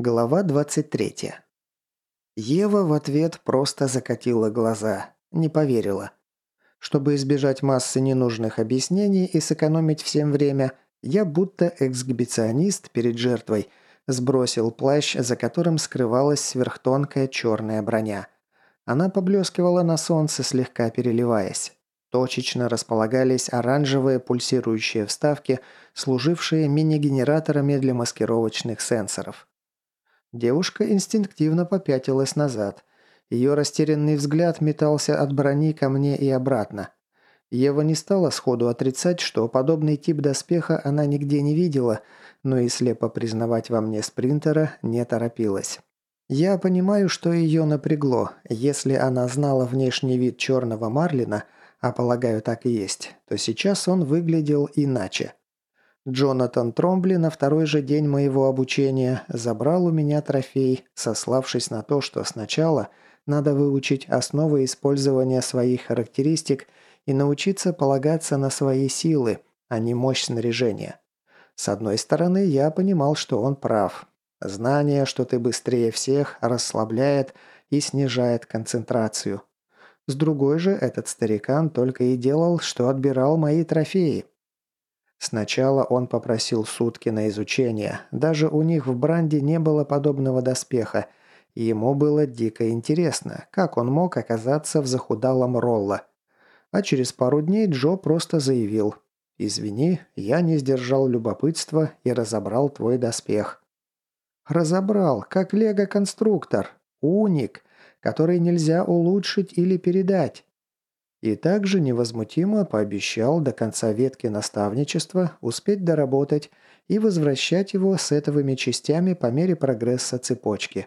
Глава 23. Ева в ответ просто закатила глаза. Не поверила. Чтобы избежать массы ненужных объяснений и сэкономить всем время, я будто эксгибиционист перед жертвой сбросил плащ, за которым скрывалась сверхтонкая черная броня. Она поблескивала на солнце, слегка переливаясь. Точечно располагались оранжевые пульсирующие вставки, служившие мини-генераторами для маскировочных сенсоров. Девушка инстинктивно попятилась назад. Ее растерянный взгляд метался от брони ко мне и обратно. Ева не стала сходу отрицать, что подобный тип доспеха она нигде не видела, но и слепо признавать во мне спринтера не торопилась. Я понимаю, что ее напрягло. Если она знала внешний вид черного марлина, а полагаю так и есть, то сейчас он выглядел иначе. Джонатан Тромбли на второй же день моего обучения забрал у меня трофей, сославшись на то, что сначала надо выучить основы использования своих характеристик и научиться полагаться на свои силы, а не мощь снаряжения. С одной стороны, я понимал, что он прав. Знание, что ты быстрее всех, расслабляет и снижает концентрацию. С другой же, этот старикан только и делал, что отбирал мои трофеи, Сначала он попросил сутки на изучение. Даже у них в Бранде не было подобного доспеха. И ему было дико интересно, как он мог оказаться в захудалом Ролла. А через пару дней Джо просто заявил «Извини, я не сдержал любопытства и разобрал твой доспех». «Разобрал, как лего-конструктор. Уник, который нельзя улучшить или передать. И также невозмутимо пообещал до конца ветки наставничества успеть доработать и возвращать его сетовыми частями по мере прогресса цепочки.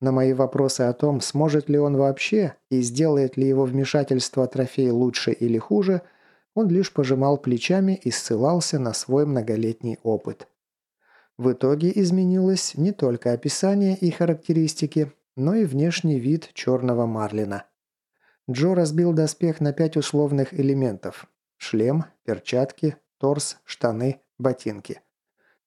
На мои вопросы о том, сможет ли он вообще и сделает ли его вмешательство трофей лучше или хуже, он лишь пожимал плечами и ссылался на свой многолетний опыт. В итоге изменилось не только описание и характеристики, но и внешний вид черного марлина. Джо разбил доспех на пять условных элементов. Шлем, перчатки, торс, штаны, ботинки.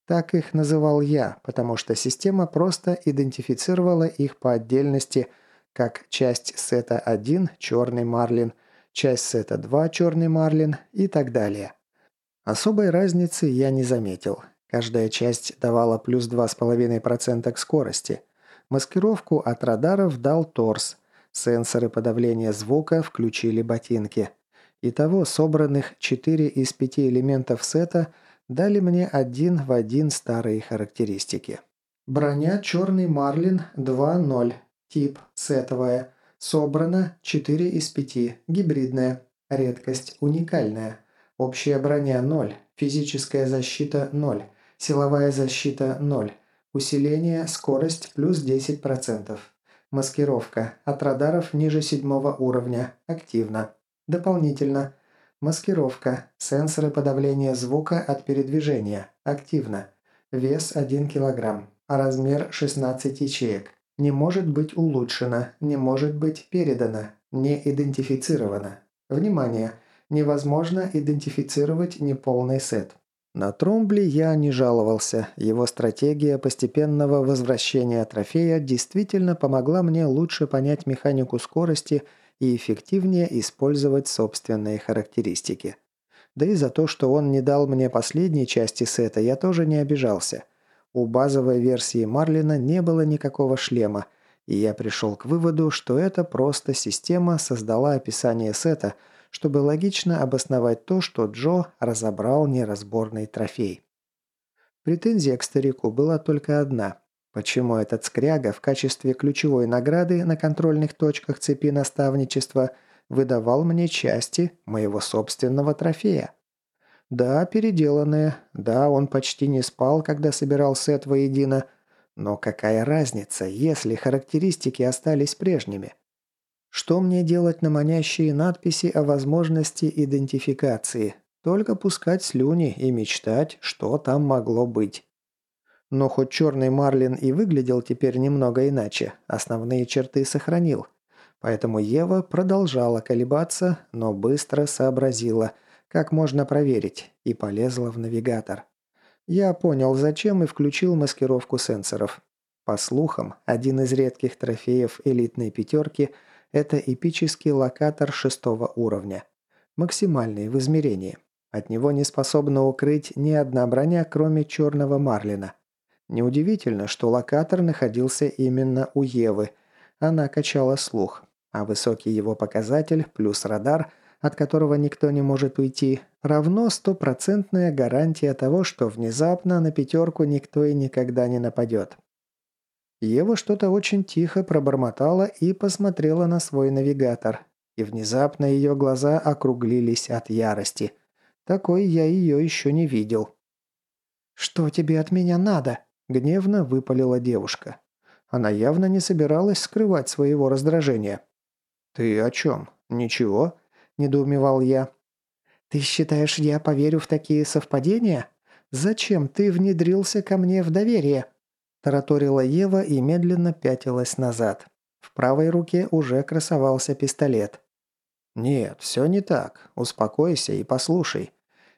Так их называл я, потому что система просто идентифицировала их по отдельности как часть сета 1 «Черный марлин», часть сета 2 «Черный марлин» и так далее. Особой разницы я не заметил. Каждая часть давала плюс 2,5% к скорости. Маскировку от радаров дал торс, Сенсоры подавления звука включили ботинки. Итого собранных 4 из 5 элементов сета дали мне один в один старые характеристики. Броня «Черный Марлин» 2.0. Тип «Сетовая». Собрано 4 из 5. Гибридная. Редкость уникальная. Общая броня 0. Физическая защита 0. Силовая защита 0. Усиление, скорость плюс 10%. Маскировка. От радаров ниже седьмого уровня. Активно. Дополнительно. Маскировка. Сенсоры подавления звука от передвижения. Активно. Вес 1 кг. Размер 16 ячеек. Не может быть улучшено. Не может быть передано. Не идентифицировано. Внимание! Невозможно идентифицировать неполный сет. На Тромбли я не жаловался. Его стратегия постепенного возвращения трофея действительно помогла мне лучше понять механику скорости и эффективнее использовать собственные характеристики. Да и за то, что он не дал мне последней части сета, я тоже не обижался. У базовой версии Марлина не было никакого шлема, и я пришел к выводу, что это просто система создала описание сета – чтобы логично обосновать то, что Джо разобрал неразборный трофей. Претензия к старику была только одна. Почему этот скряга в качестве ключевой награды на контрольных точках цепи наставничества выдавал мне части моего собственного трофея? Да, переделанные, да, он почти не спал, когда собирал сет воедино, но какая разница, если характеристики остались прежними? Что мне делать на манящие надписи о возможности идентификации? Только пускать слюни и мечтать, что там могло быть. Но хоть черный Марлин и выглядел теперь немного иначе, основные черты сохранил. Поэтому Ева продолжала колебаться, но быстро сообразила, как можно проверить, и полезла в навигатор. Я понял, зачем и включил маскировку сенсоров. По слухам, один из редких трофеев элитной пятерки – это эпический локатор шестого уровня. Максимальный в измерении. От него не способна укрыть ни одна броня, кроме черного марлина. Неудивительно, что локатор находился именно у Евы. Она качала слух. А высокий его показатель плюс радар, от которого никто не может уйти, равно стопроцентная гарантия того, что внезапно на пятерку никто и никогда не нападет. Ева что-то очень тихо пробормотала и посмотрела на свой навигатор. И внезапно ее глаза округлились от ярости. Такой я ее еще не видел. «Что тебе от меня надо?» – гневно выпалила девушка. Она явно не собиралась скрывать своего раздражения. «Ты о чем? Ничего?» – недоумевал я. «Ты считаешь, я поверю в такие совпадения? Зачем ты внедрился ко мне в доверие?» Тараторила Ева и медленно пятилась назад. В правой руке уже красовался пистолет. «Нет, все не так. Успокойся и послушай.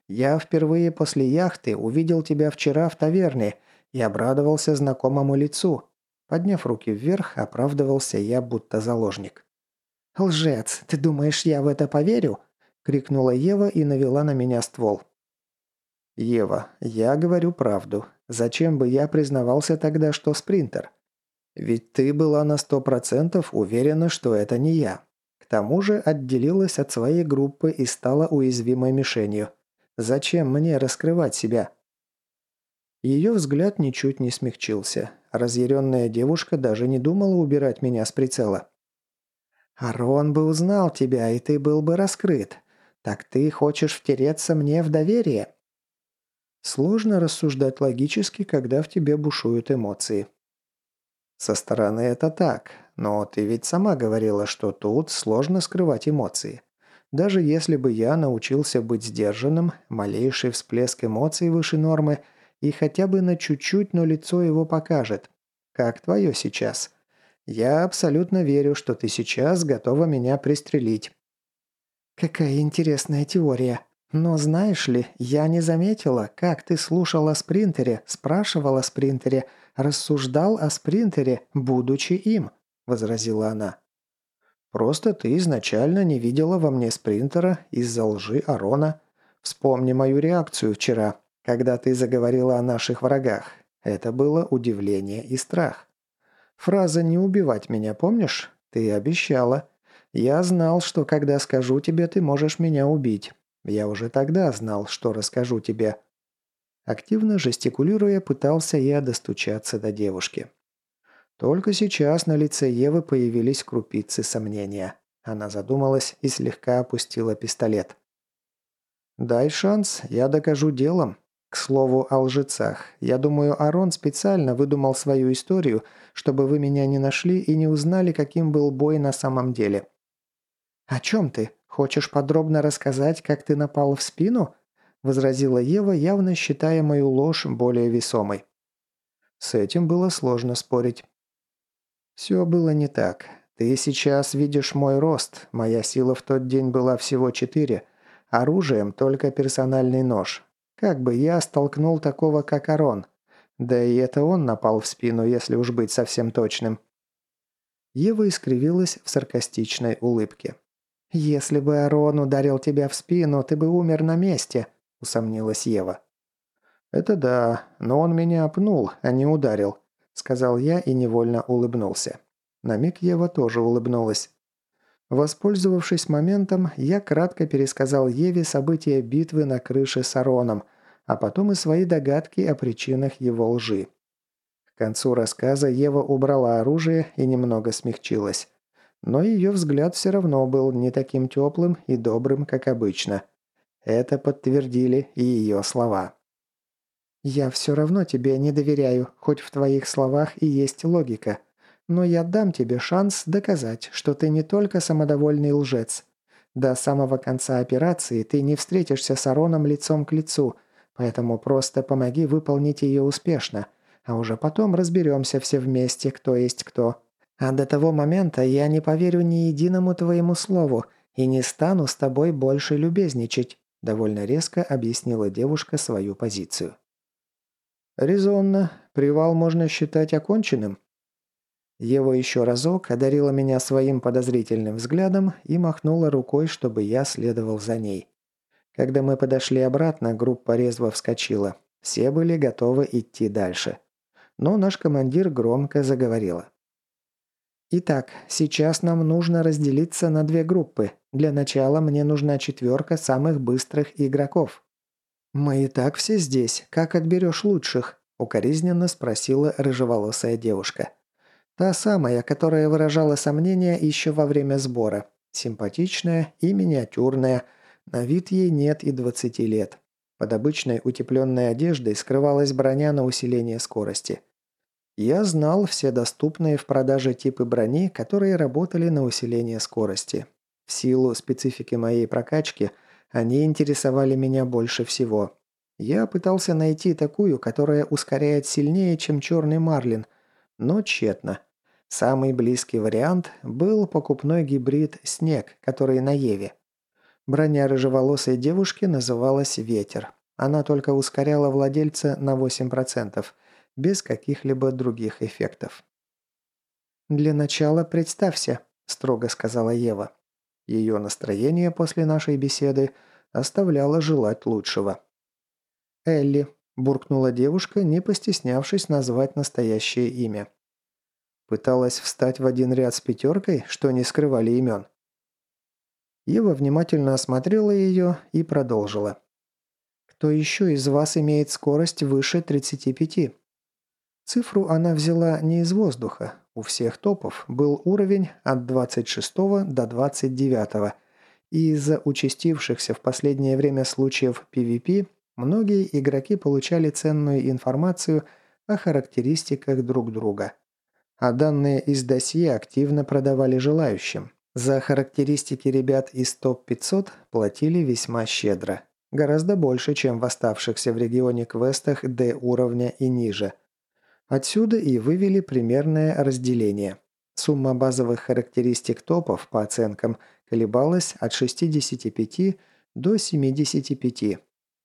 Я впервые после яхты увидел тебя вчера в таверне и обрадовался знакомому лицу». Подняв руки вверх, оправдывался я, будто заложник. «Лжец, ты думаешь, я в это поверю?» – крикнула Ева и навела на меня ствол. «Ева, я говорю правду. Зачем бы я признавался тогда, что спринтер? Ведь ты была на сто процентов уверена, что это не я. К тому же отделилась от своей группы и стала уязвимой мишенью. Зачем мне раскрывать себя?» Ее взгляд ничуть не смягчился. Разъяренная девушка даже не думала убирать меня с прицела. «Арон бы узнал тебя, и ты был бы раскрыт. Так ты хочешь втереться мне в доверие?» Сложно рассуждать логически, когда в тебе бушуют эмоции. Со стороны это так, но ты ведь сама говорила, что тут сложно скрывать эмоции. Даже если бы я научился быть сдержанным, малейший всплеск эмоций выше нормы и хотя бы на чуть-чуть, но лицо его покажет. Как твое сейчас? Я абсолютно верю, что ты сейчас готова меня пристрелить. Какая интересная теория. Но знаешь ли, я не заметила, как ты слушал о спринтере, спрашивал о спринтере, рассуждал о спринтере, будучи им», – возразила она. «Просто ты изначально не видела во мне спринтера из-за лжи Арона. Вспомни мою реакцию вчера, когда ты заговорила о наших врагах. Это было удивление и страх. Фраза «не убивать меня» помнишь? Ты обещала. Я знал, что когда скажу тебе, ты можешь меня убить. Я уже тогда знал, что расскажу тебе». Активно жестикулируя, пытался я достучаться до девушки. Только сейчас на лице Евы появились крупицы сомнения. Она задумалась и слегка опустила пистолет. «Дай шанс, я докажу делом. К слову о лжецах. Я думаю, Арон специально выдумал свою историю, чтобы вы меня не нашли и не узнали, каким был бой на самом деле». «О чем ты?» «Хочешь подробно рассказать, как ты напал в спину?» – возразила Ева, явно считая мою ложь более весомой. С этим было сложно спорить. «Все было не так. Ты сейчас видишь мой рост. Моя сила в тот день была всего четыре. Оружием только персональный нож. Как бы я столкнул такого, как Арон. Да и это он напал в спину, если уж быть совсем точным». Ева искривилась в саркастичной улыбке. «Если бы Арон ударил тебя в спину, ты бы умер на месте», – усомнилась Ева. «Это да, но он меня пнул, а не ударил», – сказал я и невольно улыбнулся. На миг Ева тоже улыбнулась. Воспользовавшись моментом, я кратко пересказал Еве события битвы на крыше с Ароном, а потом и свои догадки о причинах его лжи. К концу рассказа Ева убрала оружие и немного смягчилась. Но ее взгляд все равно был не таким теплым и добрым, как обычно. Это подтвердили и ее слова. «Я все равно тебе не доверяю, хоть в твоих словах и есть логика. Но я дам тебе шанс доказать, что ты не только самодовольный лжец. До самого конца операции ты не встретишься с Ароном лицом к лицу, поэтому просто помоги выполнить ее успешно, а уже потом разберемся все вместе, кто есть кто. А до того момента я не поверю ни единому твоему слову и не стану с тобой больше любезничать», довольно резко объяснила девушка свою позицию. Резонно. Привал можно считать оконченным. Ева еще разок одарила меня своим подозрительным взглядом и махнула рукой, чтобы я следовал за ней. Когда мы подошли обратно, группа резво вскочила. Все были готовы идти дальше. Но наш командир громко заговорила. «Итак, сейчас нам нужно разделиться на две группы. Для начала мне нужна четверка самых быстрых игроков». «Мы и так все здесь. Как отберешь лучших?» – укоризненно спросила рыжеволосая девушка. Та самая, которая выражала сомнения еще во время сбора. Симпатичная и миниатюрная. На вид ей нет и 20 лет. Под обычной утепленной одеждой скрывалась броня на усиление скорости. Я знал все доступные в продаже типы брони, которые работали на усиление скорости. В силу специфики моей прокачки они интересовали меня больше всего. Я пытался найти такую, которая ускоряет сильнее, чем черный марлин, но тщетно. Самый близкий вариант был покупной гибрид «Снег», который на Еве. Броня рыжеволосой девушки называлась «Ветер». Она только ускоряла владельца на 8%, без каких-либо других эффектов. «Для начала представься», – строго сказала Ева. Ее настроение после нашей беседы оставляло желать лучшего. «Элли», – буркнула девушка, не постеснявшись назвать настоящее имя. Пыталась встать в один ряд с пятеркой, что не скрывали имен. Ева внимательно осмотрела ее и продолжила. «Кто еще из вас имеет скорость выше 35?» Цифру она взяла не из воздуха. У всех топов был уровень от 26 до 29, и из-за участившихся в последнее время случаев PvP многие игроки получали ценную информацию о характеристиках друг друга. А данные из досье активно продавали желающим. За характеристики ребят из топ-500 платили весьма щедро. Гораздо больше, чем в оставшихся в регионе квестах D уровня и ниже. Отсюда и вывели примерное разделение. Сумма базовых характеристик топов, по оценкам, колебалась от 65 до 75.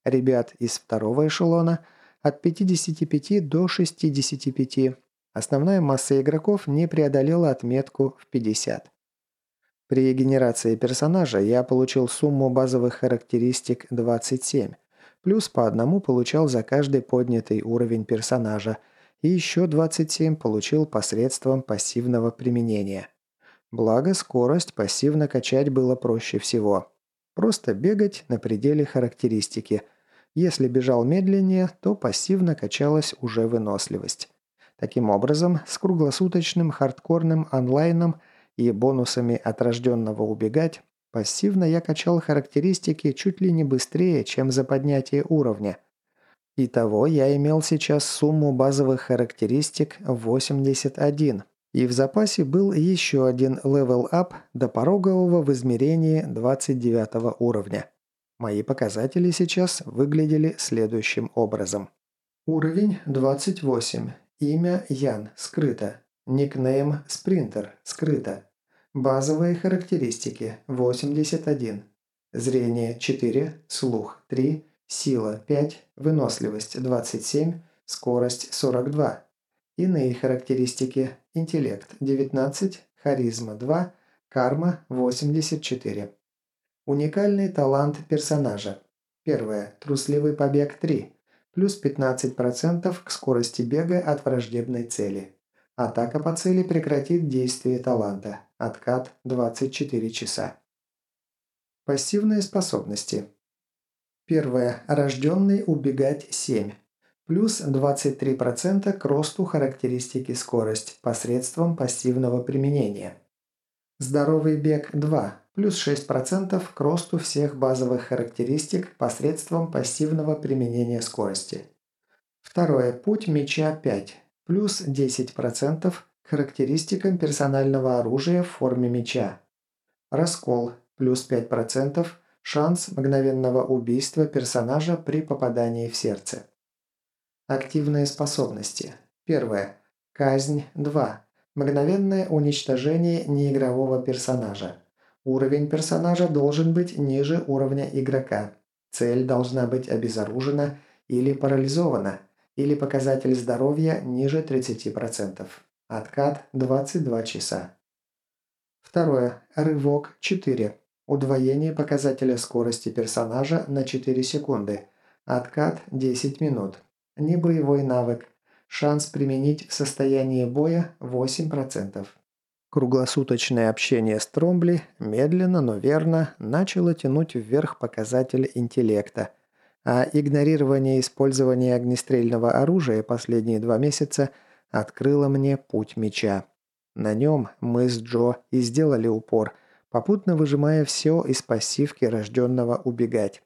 Ребят из второго эшелона – от 55 до 65. Основная масса игроков не преодолела отметку в 50. При генерации персонажа я получил сумму базовых характеристик 27, плюс по одному получал за каждый поднятый уровень персонажа, и еще 27 получил посредством пассивного применения. Благо, скорость пассивно качать было проще всего. Просто бегать на пределе характеристики. Если бежал медленнее, то пассивно качалась уже выносливость. Таким образом, с круглосуточным хардкорным онлайном – и бонусами от рожденного убегать, пассивно я качал характеристики чуть ли не быстрее, чем за поднятие уровня. Итого я имел сейчас сумму базовых характеристик 81, и в запасе был еще один level-up до порогового в измерении 29 уровня. Мои показатели сейчас выглядели следующим образом. Уровень 28. Имя Ян. Скрыто. Никнейм Спринтер. Скрыто. Базовые характеристики 81. Зрение 4, слух 3, сила 5, выносливость 27, скорость 42. Иные характеристики интеллект 19, харизма 2, карма 84. Уникальный талант персонажа. Первое. Трусливый побег 3. Плюс 15% к скорости бега от враждебной цели. Атака по цели прекратит действие таланта. Откат 24 часа. Пассивные способности. Первое. Рожденный убегать 7. Плюс 23% к росту характеристики скорость посредством пассивного применения. Здоровый бег 2. Плюс 6% к росту всех базовых характеристик посредством пассивного применения скорости. Второе. Путь меча 5 плюс 10% к характеристикам персонального оружия в форме меча. Раскол плюс 5% шанс мгновенного убийства персонажа при попадании в сердце. Активные способности. Первое. Казнь 2. Мгновенное уничтожение неигрового персонажа. Уровень персонажа должен быть ниже уровня игрока. Цель должна быть обезоружена или парализована – или показатель здоровья ниже 30%. Откат 22 часа. Второе. Рывок 4. Удвоение показателя скорости персонажа на 4 секунды. Откат 10 минут. Небоевой навык. Шанс применить в состоянии боя 8%. Круглосуточное общение с Тромбли медленно, но верно начало тянуть вверх показатель интеллекта, а игнорирование использования огнестрельного оружия последние два месяца открыло мне путь меча. На нем мы с Джо и сделали упор, попутно выжимая все из пассивки рожденного убегать.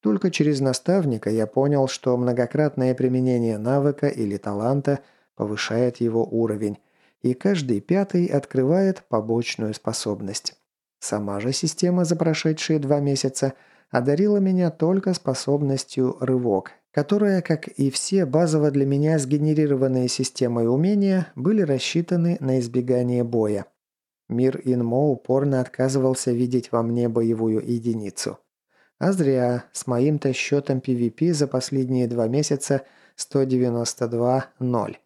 Только через наставника я понял, что многократное применение навыка или таланта повышает его уровень, и каждый пятый открывает побочную способность. Сама же система за прошедшие два месяца одарила меня только способностью «Рывок», которая, как и все базово для меня сгенерированные системой умения, были рассчитаны на избегание боя. Мир Инмо упорно отказывался видеть во мне боевую единицу. А зря, с моим-то счетом PvP за последние два месяца 192-0.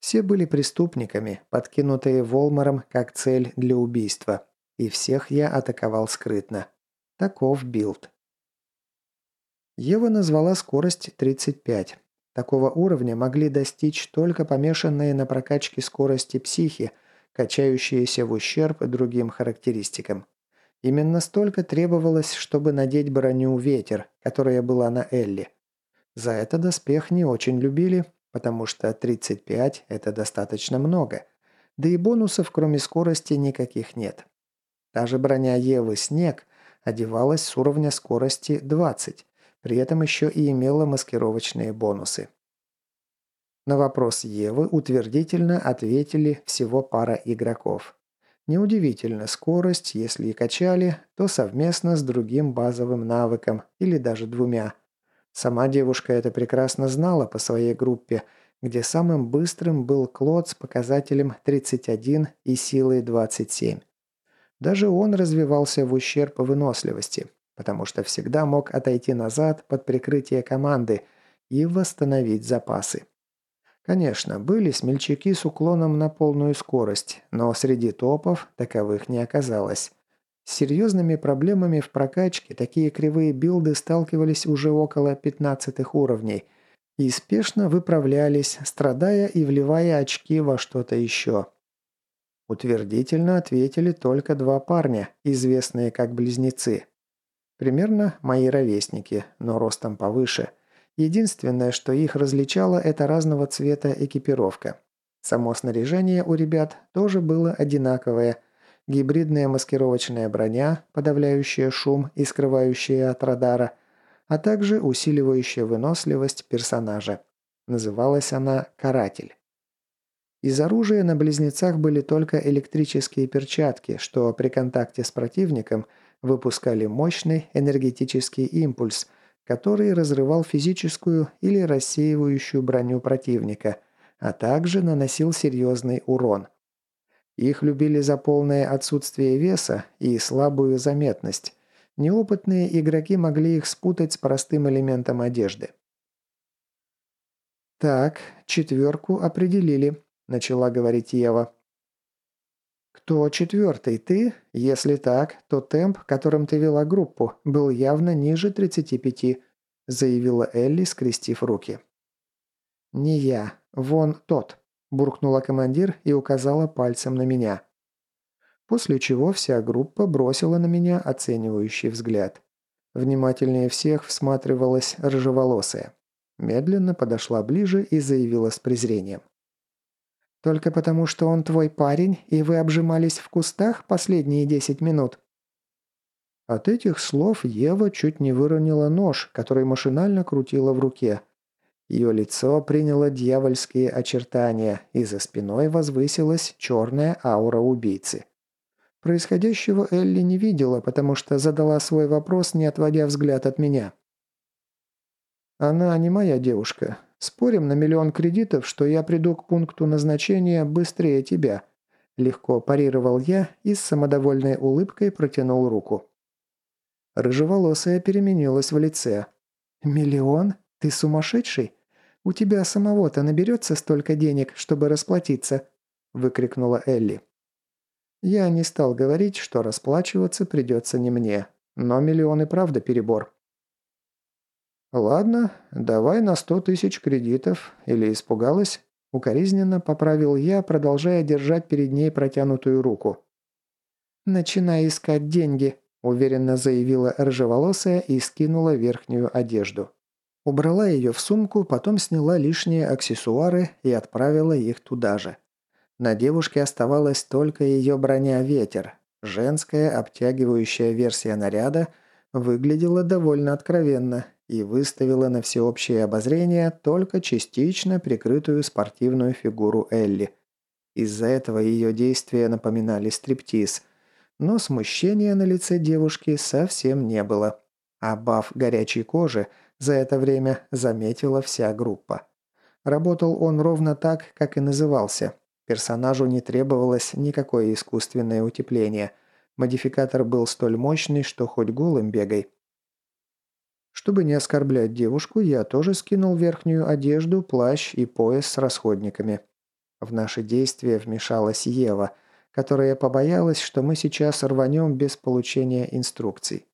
Все были преступниками, подкинутые Волмаром как цель для убийства. И всех я атаковал скрытно. Таков build. Ева назвала скорость 35. Такого уровня могли достичь только помешанные на прокачке скорости психи, качающиеся в ущерб другим характеристикам. Именно столько требовалось, чтобы надеть броню «Ветер», которая была на Элли. За это доспех не очень любили, потому что 35 – это достаточно много. Да и бонусов, кроме скорости, никаких нет. Та же броня Евы «Снег» одевалась с уровня скорости 20, при этом еще и имела маскировочные бонусы. На вопрос Евы утвердительно ответили всего пара игроков. Неудивительно, скорость, если и качали, то совместно с другим базовым навыком или даже двумя. Сама девушка это прекрасно знала по своей группе, где самым быстрым был Клод с показателем 31 и силой 27. Даже он развивался в ущерб выносливости, потому что всегда мог отойти назад под прикрытие команды и восстановить запасы. Конечно, были смельчаки с уклоном на полную скорость, но среди топов таковых не оказалось. С серьезными проблемами в прокачке такие кривые билды сталкивались уже около 15 уровней и спешно выправлялись, страдая и вливая очки во что-то еще. Утвердительно ответили только два парня, известные как близнецы. Примерно мои ровесники, но ростом повыше – Единственное, что их различало, это разного цвета экипировка. Само снаряжение у ребят тоже было одинаковое. Гибридная маскировочная броня, подавляющая шум и скрывающая от радара, а также усиливающая выносливость персонажа. Называлась она «Каратель». Из оружия на близнецах были только электрические перчатки, что при контакте с противником выпускали мощный энергетический импульс – который разрывал физическую или рассеивающую броню противника, а также наносил серьезный урон. Их любили за полное отсутствие веса и слабую заметность. Неопытные игроки могли их спутать с простым элементом одежды. «Так, четверку определили», – начала говорить Ева. «Кто четвертый? Ты? Если так, то темп, которым ты вела группу, был явно ниже 35», – заявила Элли, скрестив руки. «Не я. Вон тот», – буркнула командир и указала пальцем на меня. После чего вся группа бросила на меня оценивающий взгляд. Внимательнее всех всматривалась рыжеволосая. Медленно подошла ближе и заявила с презрением. Только потому, что он твой парень, и вы обжимались в кустах последние десять минут?» От этих слов Ева чуть не выронила нож, который машинально крутила в руке. Ее лицо приняло дьявольские очертания, и за спиной возвысилась черная аура убийцы. Происходящего Элли не видела, потому что задала свой вопрос, не отводя взгляд от меня. «Она не моя девушка. Спорим на миллион кредитов, что я приду к пункту назначения быстрее тебя». Легко парировал я и с самодовольной улыбкой протянул руку. Рыжеволосая переменилась в лице. «Миллион? Ты сумасшедший? «У тебя самого-то наберется столько денег, чтобы расплатиться?» – выкрикнула Элли. Я не стал говорить, что расплачиваться придется не мне, но миллион и правда перебор. «Ладно, давай на сто тысяч кредитов. Или испугалась?» Укоризненно поправил я, продолжая держать перед ней протянутую руку. «Начинай искать деньги», – уверенно заявила рыжеволосая и скинула верхнюю одежду. Убрала ее в сумку, потом сняла лишние аксессуары и отправила их туда же. На девушке оставалась только ее броня «Ветер». Женская обтягивающая версия наряда выглядела довольно откровенно и выставила на всеобщее обозрение только частично прикрытую спортивную фигуру Элли. Из-за этого ее действия напоминали стриптиз, но смущения на лице девушки совсем не было. А баф горячей кожи за это время заметила вся группа. Работал он ровно так, как и назывался – Персонажу не требовалось никакое искусственное утепление. Модификатор был столь мощный, что хоть голым бегай. Чтобы не оскорблять девушку, я тоже скинул верхнюю одежду, плащ и пояс с расходниками. В наши действия вмешалась Ева, которая побоялась, что мы сейчас рванем без получения инструкций.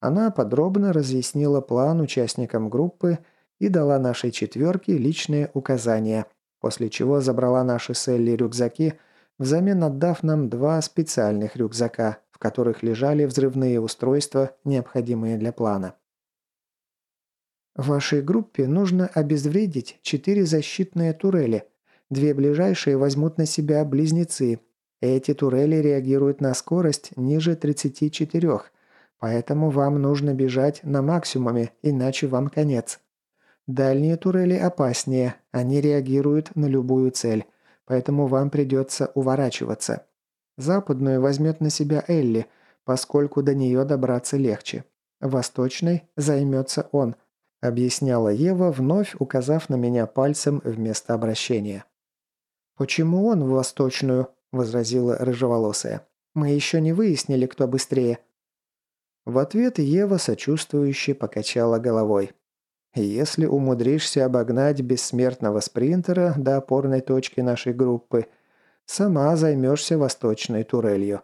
Она подробно разъяснила план участникам группы и дала нашей четверке личные указания – после чего забрала наши с рюкзаки, взамен отдав нам два специальных рюкзака, в которых лежали взрывные устройства, необходимые для плана. Вашей группе нужно обезвредить четыре защитные турели. Две ближайшие возьмут на себя близнецы. Эти турели реагируют на скорость ниже 34, поэтому вам нужно бежать на максимуме, иначе вам конец. Дальние турели опаснее, они реагируют на любую цель, поэтому вам придется уворачиваться. Западную возьмет на себя Элли, поскольку до нее добраться легче. Восточной займется он, объясняла Ева, вновь указав на меня пальцем вместо обращения. «Почему он в восточную?» – возразила рыжеволосая. «Мы еще не выяснили, кто быстрее». В ответ Ева сочувствующе покачала головой. Если умудришься обогнать бессмертного спринтера до опорной точки нашей группы, сама займешься восточной турелью.